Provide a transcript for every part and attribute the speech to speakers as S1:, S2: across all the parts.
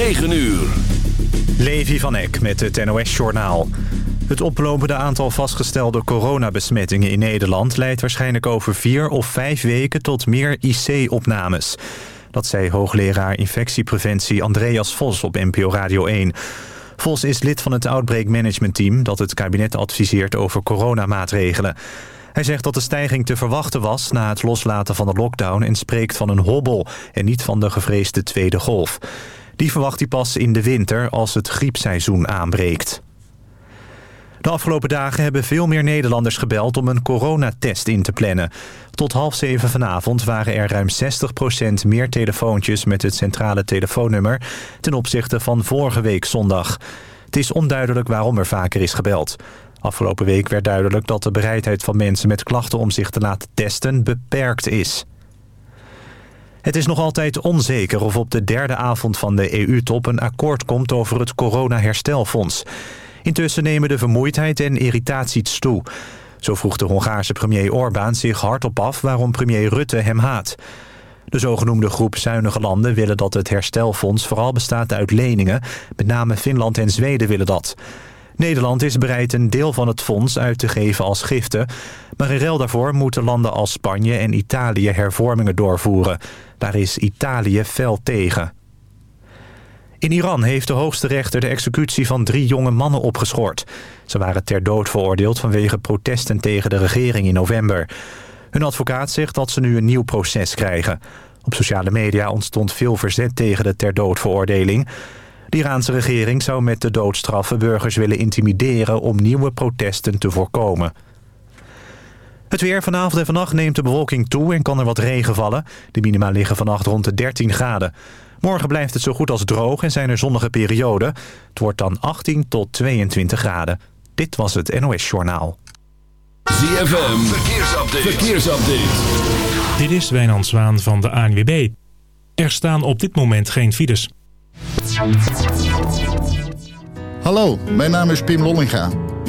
S1: 9 uur.
S2: Levi van Eck met het NOS-journaal. Het oplopende aantal vastgestelde coronabesmettingen in Nederland... leidt waarschijnlijk over vier of vijf weken tot meer IC-opnames. Dat zei hoogleraar infectiepreventie Andreas Vos op NPO Radio 1. Vos is lid van het Outbreak Management Team... dat het kabinet adviseert over coronamaatregelen. Hij zegt dat de stijging te verwachten was na het loslaten van de lockdown... en spreekt van een hobbel en niet van de gevreesde tweede golf. Die verwacht hij pas in de winter als het griepseizoen aanbreekt. De afgelopen dagen hebben veel meer Nederlanders gebeld om een coronatest in te plannen. Tot half zeven vanavond waren er ruim 60% meer telefoontjes met het centrale telefoonnummer ten opzichte van vorige week zondag. Het is onduidelijk waarom er vaker is gebeld. Afgelopen week werd duidelijk dat de bereidheid van mensen met klachten om zich te laten testen beperkt is. Het is nog altijd onzeker of op de derde avond van de EU-top een akkoord komt over het corona-herstelfonds. Intussen nemen de vermoeidheid en irritaties toe. Zo vroeg de Hongaarse premier Orbán zich hardop af waarom premier Rutte hem haat. De zogenoemde groep zuinige landen willen dat het herstelfonds vooral bestaat uit leningen. Met name Finland en Zweden willen dat. Nederland is bereid een deel van het fonds uit te geven als giften. Maar in ruil daarvoor moeten landen als Spanje en Italië hervormingen doorvoeren. Daar is Italië fel tegen. In Iran heeft de hoogste rechter de executie van drie jonge mannen opgeschort. Ze waren ter dood veroordeeld vanwege protesten tegen de regering in november. Hun advocaat zegt dat ze nu een nieuw proces krijgen. Op sociale media ontstond veel verzet tegen de ter dood veroordeling. De Iraanse regering zou met de doodstraffen burgers willen intimideren... om nieuwe protesten te voorkomen. Het weer vanavond en vannacht neemt de bewolking toe en kan er wat regen vallen. De minima liggen vannacht rond de 13 graden. Morgen blijft het zo goed als droog en zijn er zonnige perioden. Het wordt dan 18 tot 22 graden. Dit was het NOS Journaal.
S1: ZFM, verkeersupdate. verkeersupdate.
S3: Dit is Wijnand Zwaan van de ANWB. Er staan op dit moment geen files.
S4: Hallo, mijn naam is Pim Lollinga.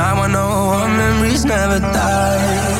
S5: 90101 memories never die.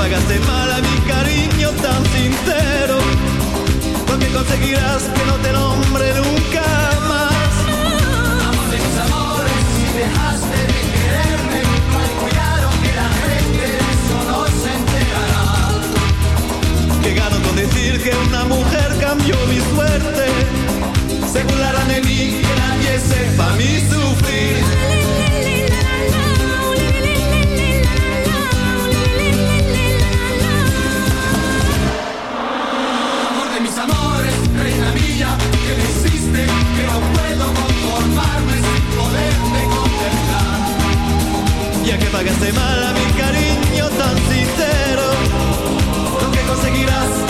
S6: pagaste mal a mi cariño tan sincero, porque conseguirás que no te nombre nunca más. Amor de mis amores, si dejaste de quererme, calcularon que la gente de eso no se enterará. Llegaron con decir que una mujer cambió mi suerte, se burlarán de mí que nadie sepa mi sufrir. que me hiciste, que no puedo conformarme sin poderte contemplar. Ya que pagaste mal a mi cariño tan sincero, lo que conseguirás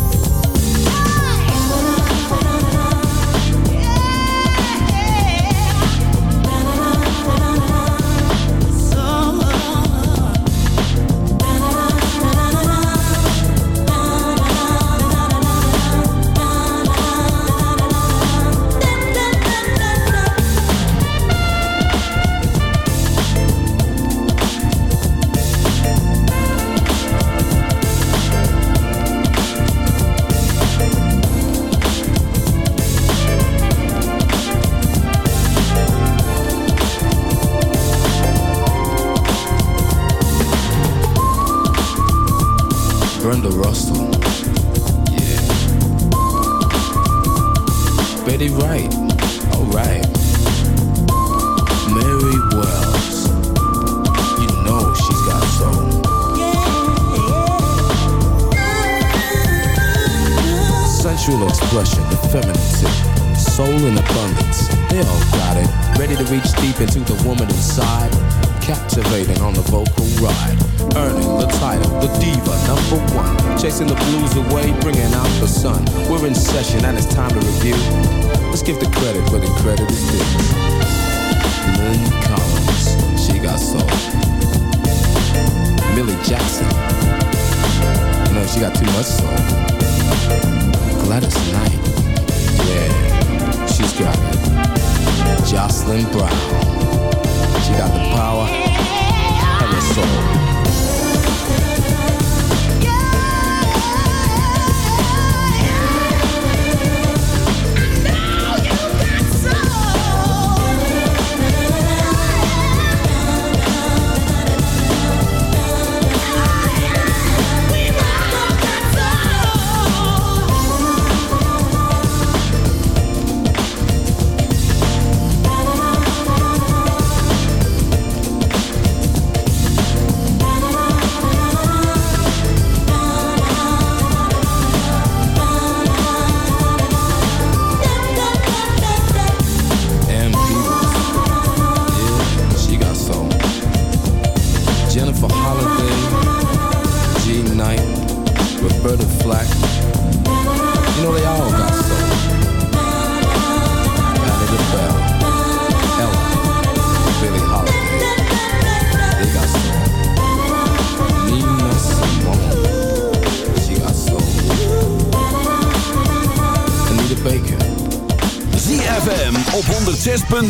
S6: you got too much soul. Gladys Knight. Yeah, she's got it. Jocelyn Brown. She got the power and
S7: the soul.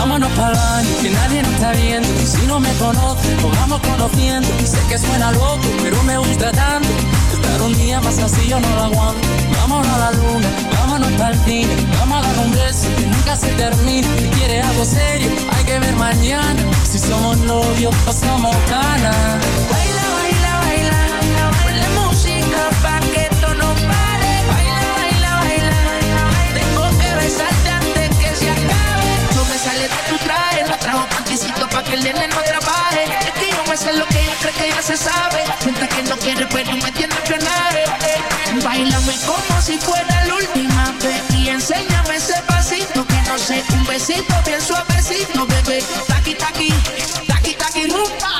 S8: Vámonos para baño, que nadie nos está viendo. Y si no me conoce, nos vamos conociendo. Y sé que suena loco, pero me gusta tanto. Estar un día más así yo no lo aguanto. Vámonos a la luna, vámonos para el cine. Vamos a dar un beso que nunca se termine. Si quieres algo serio, hay que ver mañana. Si somos novios, ganas.
S9: Baila, el no trabaje. Es que yo me sé lo que ella cree que ya se sabe. Mientras que no quiere, pero me tiene ganar. Bailame como si fuera la última vez y enséñame ese pasito que no sé, un besito bien suavecito, bebé. Taqui, taqui, taqui, taqui, rumba.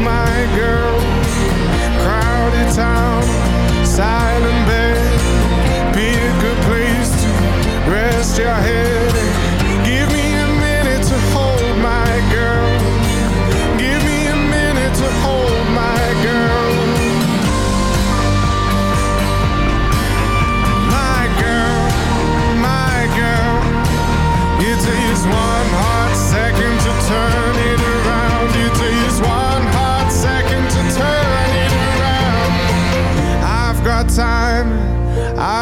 S10: My girl. Crowded town, silent bed. Pick a good place to rest your head.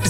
S11: like
S12: to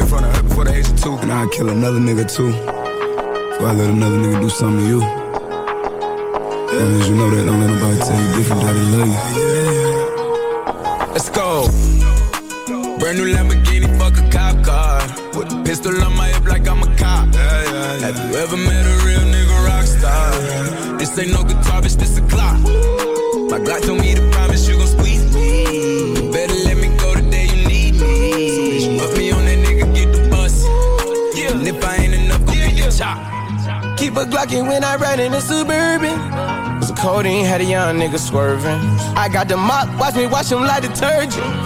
S12: in front of her before the age of two.
S13: And I'll kill another nigga too. Before I let another nigga do something to you. Long as you know that, don't let nobody tell you different that they love you.
S12: Let's go. Brand new Lamborghini, fuck a cop car. With a pistol on my hip like I'm a cop. Have you ever met a real nigga rock star? This ain't no guitar, bitch, this a clock. My Glock told me to promise you gon' squeeze
S5: Keep a Glockin' when I ride in the Suburban. Cause the codeine had a young nigga swerving. I got the mop, watch me wash him like detergent.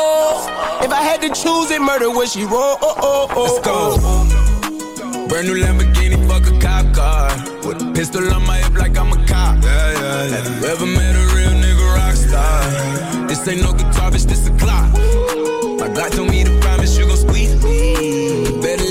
S5: Oh, if I had to choose it, murder would she roll? Oh, oh, oh,
S12: Let's go. Brand new Lamborghini, fuck a cop car. With a pistol on my hip like I'm a cop. Have you ever met a real nigga? play no guitar, bitch, this a clock. My Glock told me to promise you gon' squeeze me. Better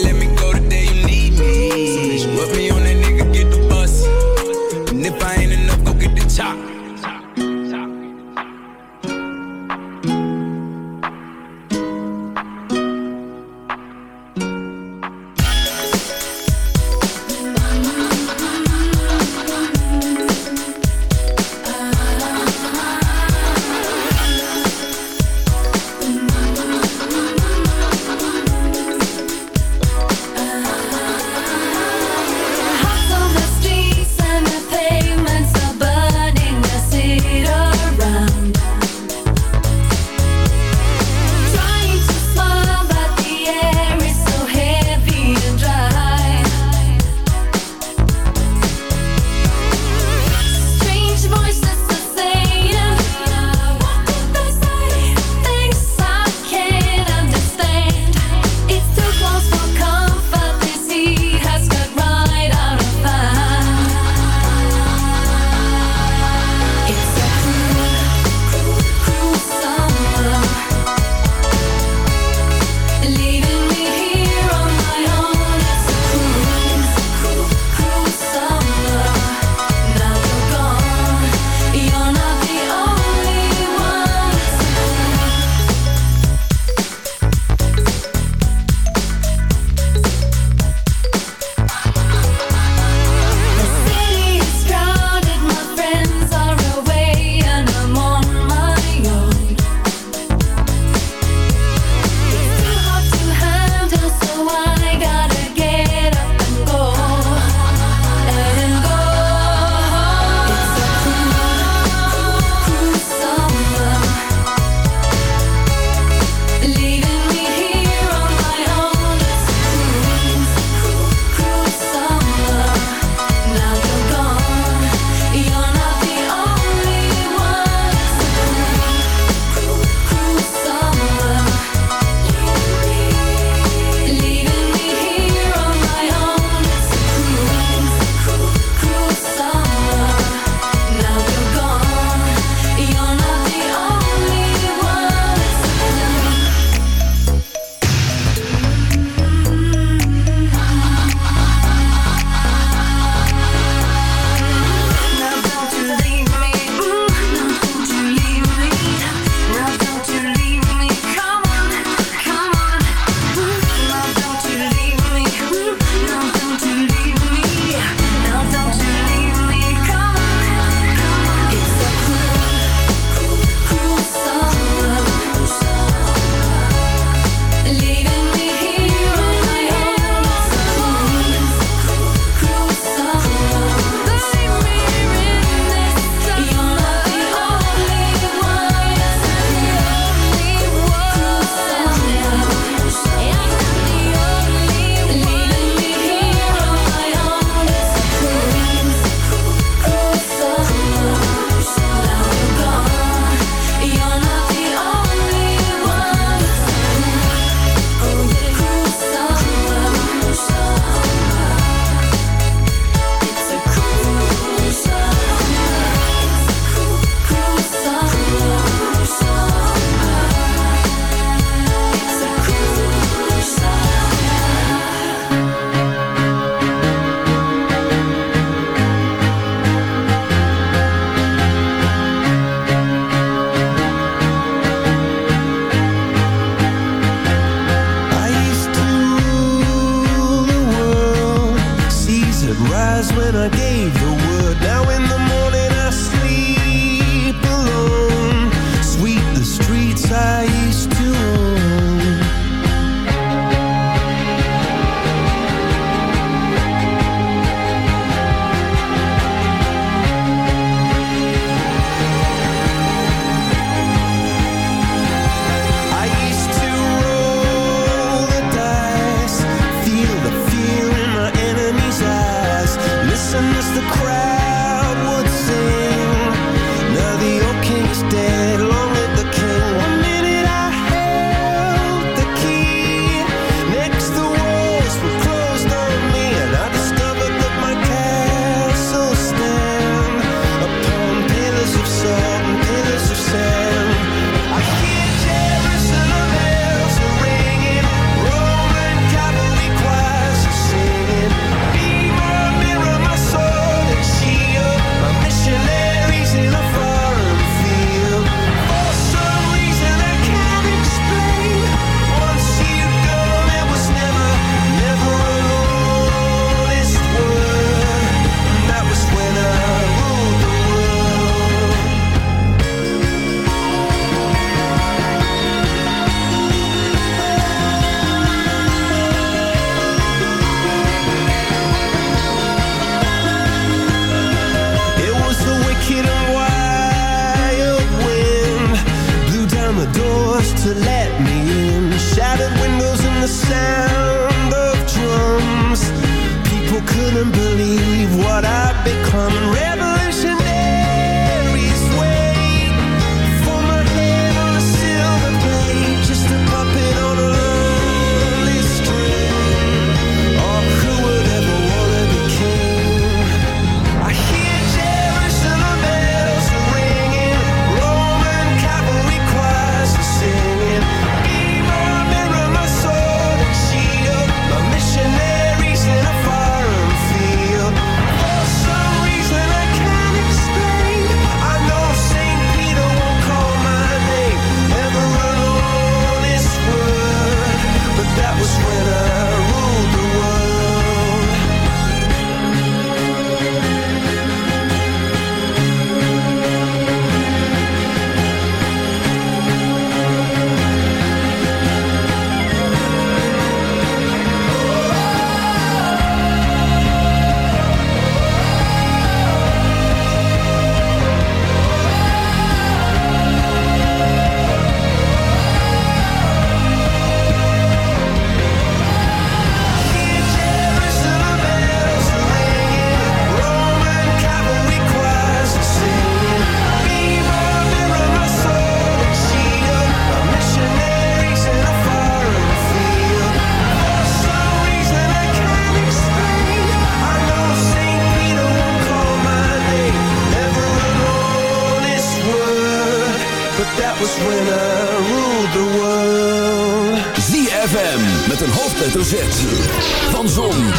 S14: Van Zon,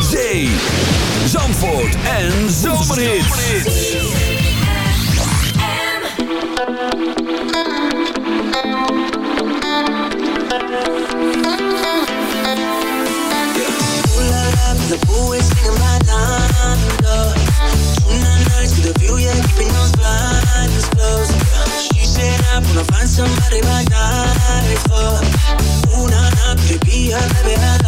S14: Zee, Zandvoort en Zomerhit.
S15: The my for hija de verano.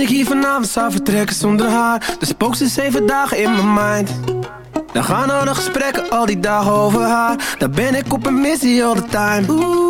S16: ik hier vanavond zou vertrekken zonder haar. Dus spook ze zeven dagen in mijn mind. Dan gaan al de gesprekken al die dagen over haar. Dan ben ik op een missie all the time.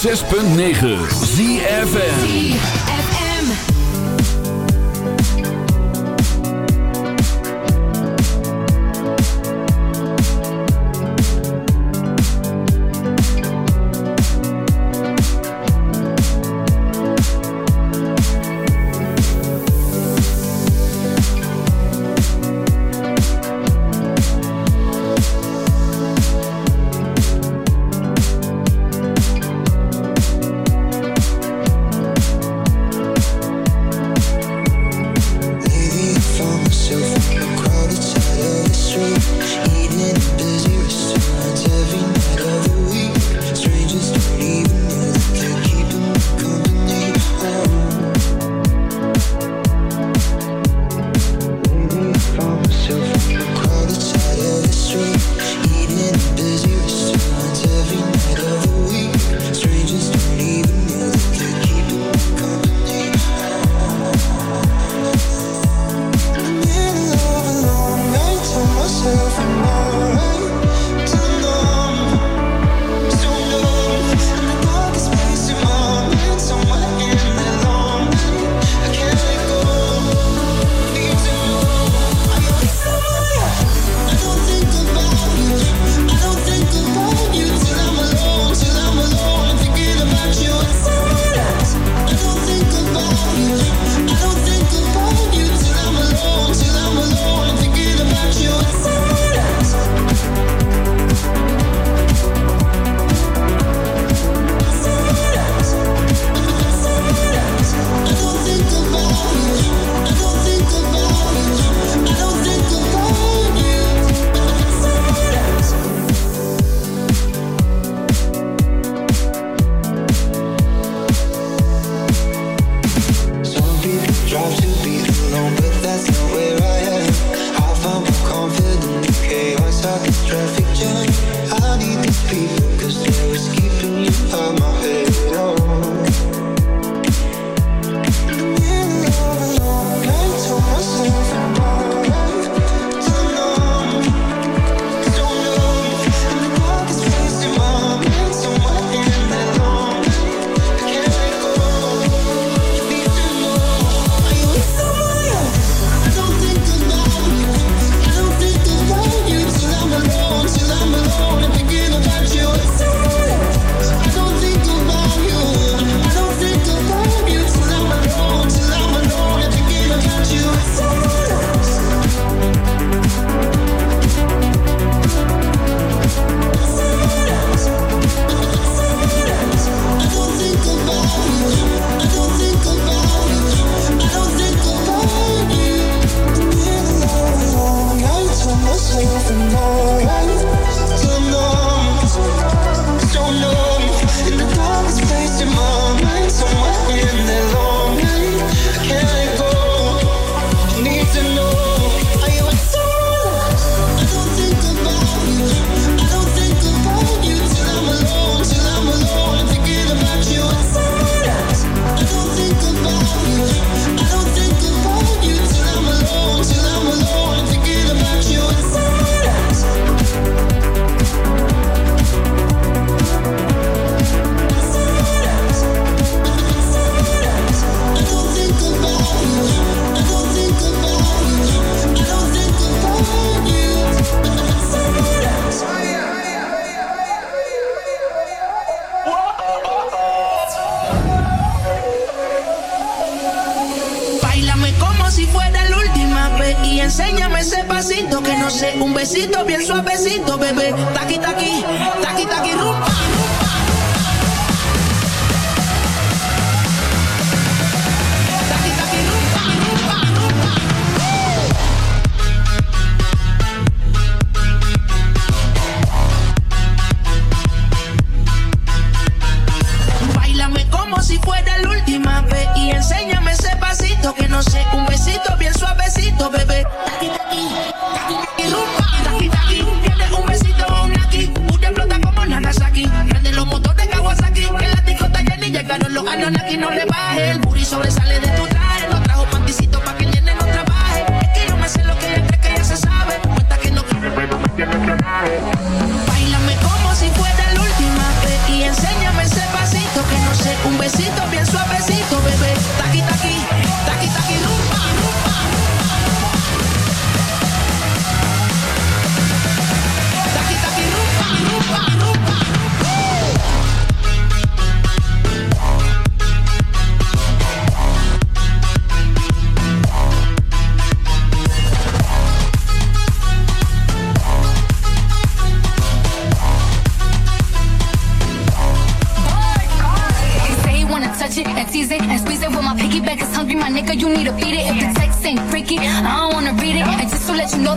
S14: 106.9 ZFN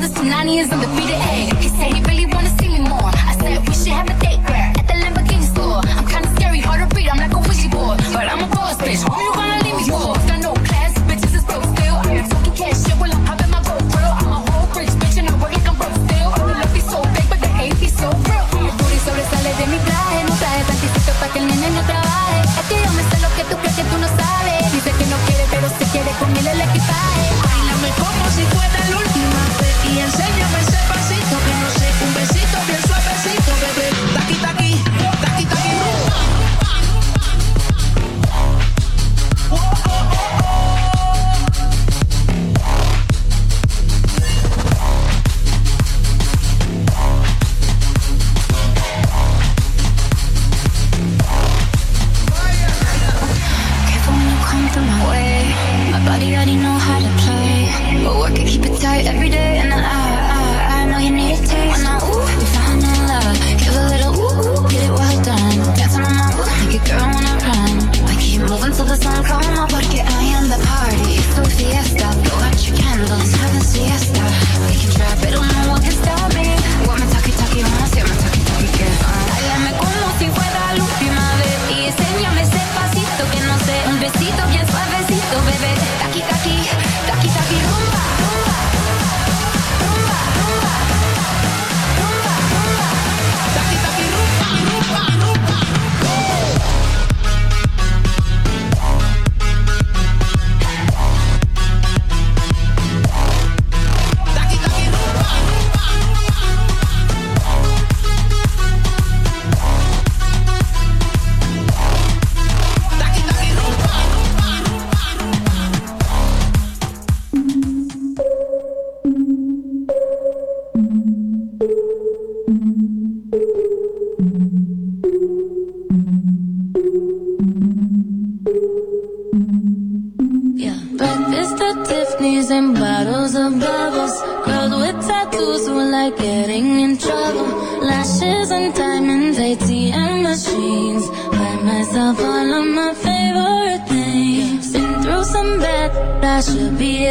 S17: this Tanani is undefeated. Ayy, he said he really wanna see me more. I said we should have a date.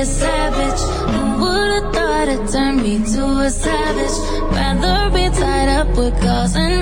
S17: a savage. Who would've thought it turned me to a savage? Rather be tied up with calls and